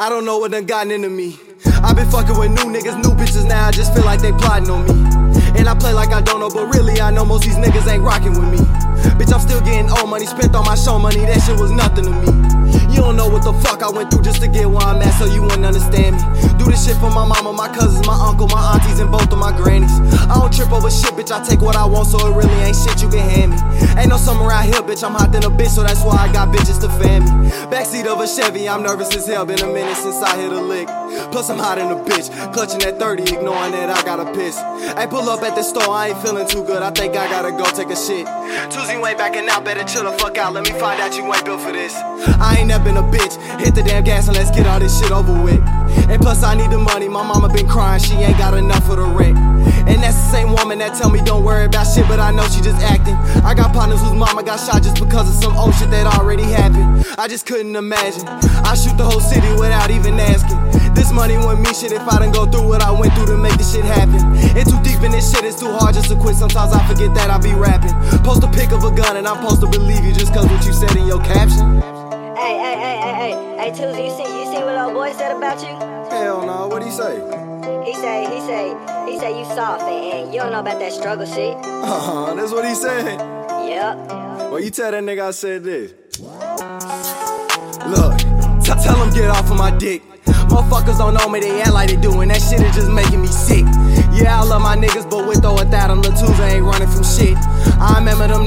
I don't know what done gotten into me. i been fucking with new niggas, new bitches now. I just feel like they plotting on me. And I play like I don't know, but really I know most these niggas ain't rocking with me. Bitch, I'm still getting old money, spent on my show money, that shit was nothing to me. You don't know what the fuck I went through just to get where I'm at, so you wouldn't understand me. Do this shit for my mama, my cousins, my uncle, my aunties, and both of my grannies. I don't trip over shit, bitch, I take what I want, so it really ain't shit you can hand me. Ain't no summer around here, bitch, I'm hot than a bitch, so that's why I got bitches to fan me. Backseat of a Chevy, I'm nervous as hell, been a minute since I hit a lick. Plus, I'm hot in a bitch, clutching at 30, ignoring that I gotta piss. I pull up at the store, I ain't feeling too good, I think I gotta go take a shit. Tuesday, ain't backing out, better chill the fuck out, let me find out you ain't built for this. I ain't never been a bitch, hit the damn gas and let's get all this shit over with. And plus, I need the money, my mama been crying, she ain't got enough for the rent. And that's the same woman that tell me don't worry about shit, but I know she just acting. I got partners whose mama got shot just because of some old shit that already happened. I just couldn't imagine. I shoot the whole city without even asking. This money wouldn't mean shit if I didn't go through what I went through to make this shit happen. It's too deep in this shit, it's too hard just to quit. Sometimes I forget that I be rapping. Post a pic of a gun and I'm supposed to believe you just cause what you said in your caption. Hey, hey, hey, hey, hey, hey, Tuesday, you see, you see what old boy said about you? Hell no, what'd he say? He say, he say, he say you soft and, you don't know about that struggle shit. Uh huh, that's what he said. Yep. Well, you tell that nigga I said this. Look, t- tell him get off of my dick. Motherfuckers don't know me, they act like they do, and that shit is just making me sick. Yeah, I love my niggas, but with or without them, the twos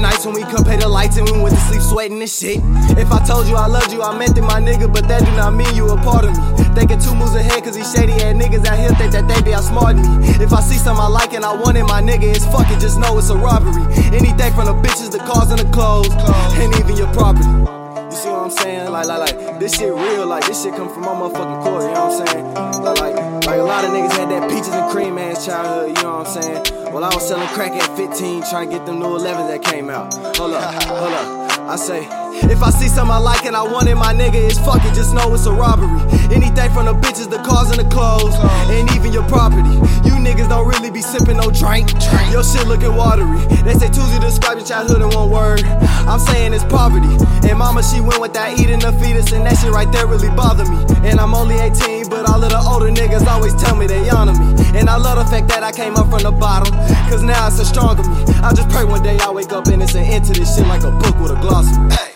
nights when we could pay the lights and we went to sleep sweating and shit. If I told you I loved you, I meant it, my nigga, but that do not mean you a part of me. Thinking two moves ahead, cause these shady ass niggas out here think that they be outsmarting me. If I see something I like and I want it, my nigga, it's fucking, just know it's a robbery. Anything from the bitches, the cars, and the clothes, and even your property. You see what I'm saying? Like, like, like, this shit real. Like, this shit come from my motherfucking core. You know what I'm saying? Like, like, like a lot of niggas had that peaches and cream ass childhood. You know what I'm saying? Well, I was selling crack at 15, trying to get them new 11s that came out. Hold up, hold up. I say, if I see something I like and I want it, my nigga, it's fucking just know it's a robbery. Anything from the bitches, the cars, and the clothes, and even your property. You niggas don't really be sipping no drink. Your shit looking watery. They say Tuesday describe your childhood in one word. I'm saying it's poverty. And mama, she went without eating the fetus, and that shit right there really bother me. And I'm only 18, but all of the older niggas always tell me they honor me. And I love the fact that I came up from the bottom, cause now it's a stronger me. I just pray one day I wake up and it's an end to this shit like a book with a glossary. Hey.